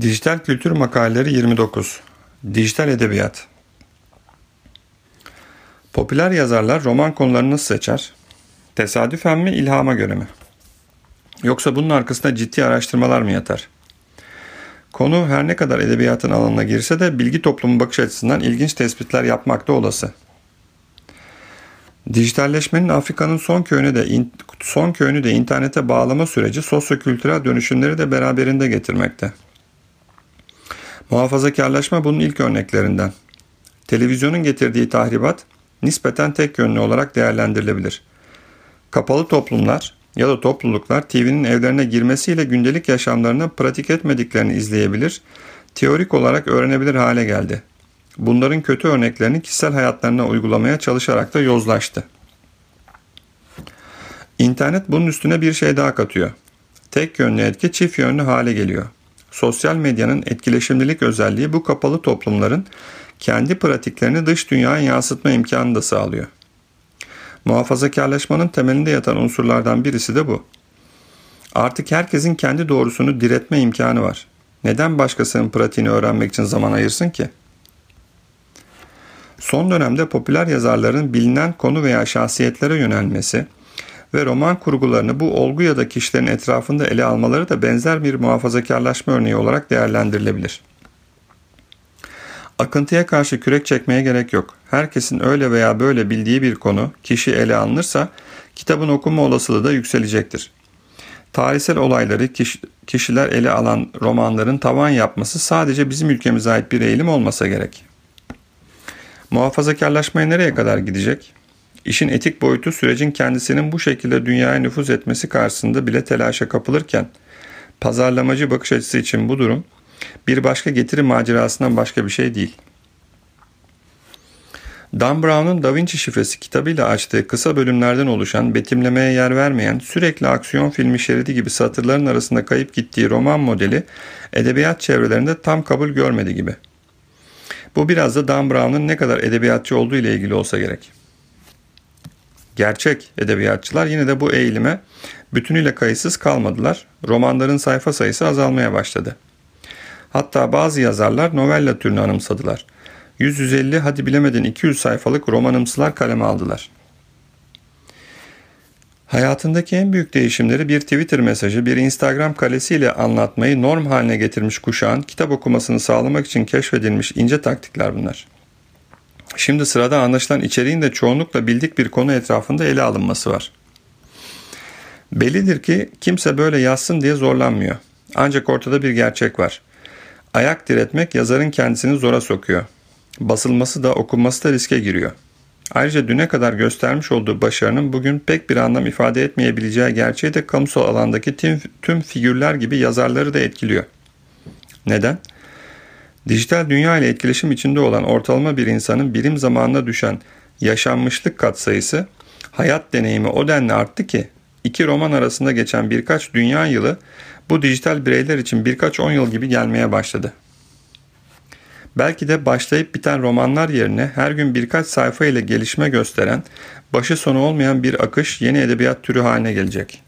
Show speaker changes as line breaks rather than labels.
Dijital Kültür Makaleleri 29 Dijital Edebiyat Popüler yazarlar roman konularını nasıl seçer? Tesadüfen mi, ilhama göre mi? Yoksa bunun arkasında ciddi araştırmalar mı yatar? Konu her ne kadar edebiyatın alanına girse de bilgi toplumu bakış açısından ilginç tespitler yapmakta olası. Dijitalleşmenin Afrika'nın son köyünü de son köyünü de internete bağlama süreci sosyokültürel dönüşümleri de beraberinde getirmekte. Muhafazakarlaşma bunun ilk örneklerinden. Televizyonun getirdiği tahribat nispeten tek yönlü olarak değerlendirilebilir. Kapalı toplumlar ya da topluluklar TV'nin evlerine girmesiyle gündelik yaşamlarını pratik etmediklerini izleyebilir, teorik olarak öğrenebilir hale geldi. Bunların kötü örneklerini kişisel hayatlarına uygulamaya çalışarak da yozlaştı. İnternet bunun üstüne bir şey daha katıyor. Tek yönlü etki çift yönlü hale geliyor. Sosyal medyanın etkileşimlilik özelliği bu kapalı toplumların kendi pratiklerini dış dünyaya yansıtma imkanı da sağlıyor. Muhafazakarlaşmanın temelinde yatan unsurlardan birisi de bu. Artık herkesin kendi doğrusunu diretme imkanı var. Neden başkasının pratiğini öğrenmek için zaman ayırsın ki? Son dönemde popüler yazarların bilinen konu veya şahsiyetlere yönelmesi, ve roman kurgularını bu olgu ya da kişilerin etrafında ele almaları da benzer bir muhafazakarlaşma örneği olarak değerlendirilebilir. Akıntıya karşı kürek çekmeye gerek yok. Herkesin öyle veya böyle bildiği bir konu, kişi ele alınırsa kitabın okuma olasılığı da yükselecektir. Tarihsel olayları kişiler ele alan romanların tavan yapması sadece bizim ülkemize ait bir eğilim olmasa gerek. Muhafazakarlaşmaya nereye kadar gidecek? İşin etik boyutu sürecin kendisinin bu şekilde dünyaya nüfuz etmesi karşısında bile telaşa kapılırken pazarlamacı bakış açısı için bu durum bir başka getiri macerasından başka bir şey değil. Dan Brown'un Da Vinci şifresi kitabıyla açtığı kısa bölümlerden oluşan, betimlemeye yer vermeyen, sürekli aksiyon filmi şeridi gibi satırların arasında kayıp gittiği roman modeli edebiyat çevrelerinde tam kabul görmedi gibi. Bu biraz da Dan Brown'un ne kadar edebiyatçı olduğu ile ilgili olsa gerek gerçek edebiyatçılar yine de bu eğilime bütünüyle kayıtsız kalmadılar. Romanların sayfa sayısı azalmaya başladı. Hatta bazı yazarlar novella türünü anımsadılar. 150 hadi bilemedin 200 sayfalık romanımsılar kaleme aldılar. Hayatındaki en büyük değişimleri bir Twitter mesajı, bir Instagram kalesiyle anlatmayı norm haline getirmiş kuşağın kitap okumasını sağlamak için keşfedilmiş ince taktikler bunlar. Şimdi sırada anlaşılan içeriğin de çoğunlukla bildik bir konu etrafında ele alınması var. Bellidir ki kimse böyle yazsın diye zorlanmıyor. Ancak ortada bir gerçek var. Ayak diretmek yazarın kendisini zora sokuyor. Basılması da okunması da riske giriyor. Ayrıca düne kadar göstermiş olduğu başarının bugün pek bir anlam ifade etmeyebileceği gerçeği de kamusal alandaki tüm, tüm figürler gibi yazarları da etkiliyor. Neden? Dijital dünya ile etkileşim içinde olan ortalama bir insanın birim zamanına düşen yaşanmışlık katsayısı hayat deneyimi o denli arttı ki iki roman arasında geçen birkaç dünya yılı bu dijital bireyler için birkaç on yıl gibi gelmeye başladı. Belki de başlayıp biten romanlar yerine her gün birkaç sayfa ile gelişme gösteren, başı sonu olmayan bir akış yeni edebiyat türü haline gelecek.''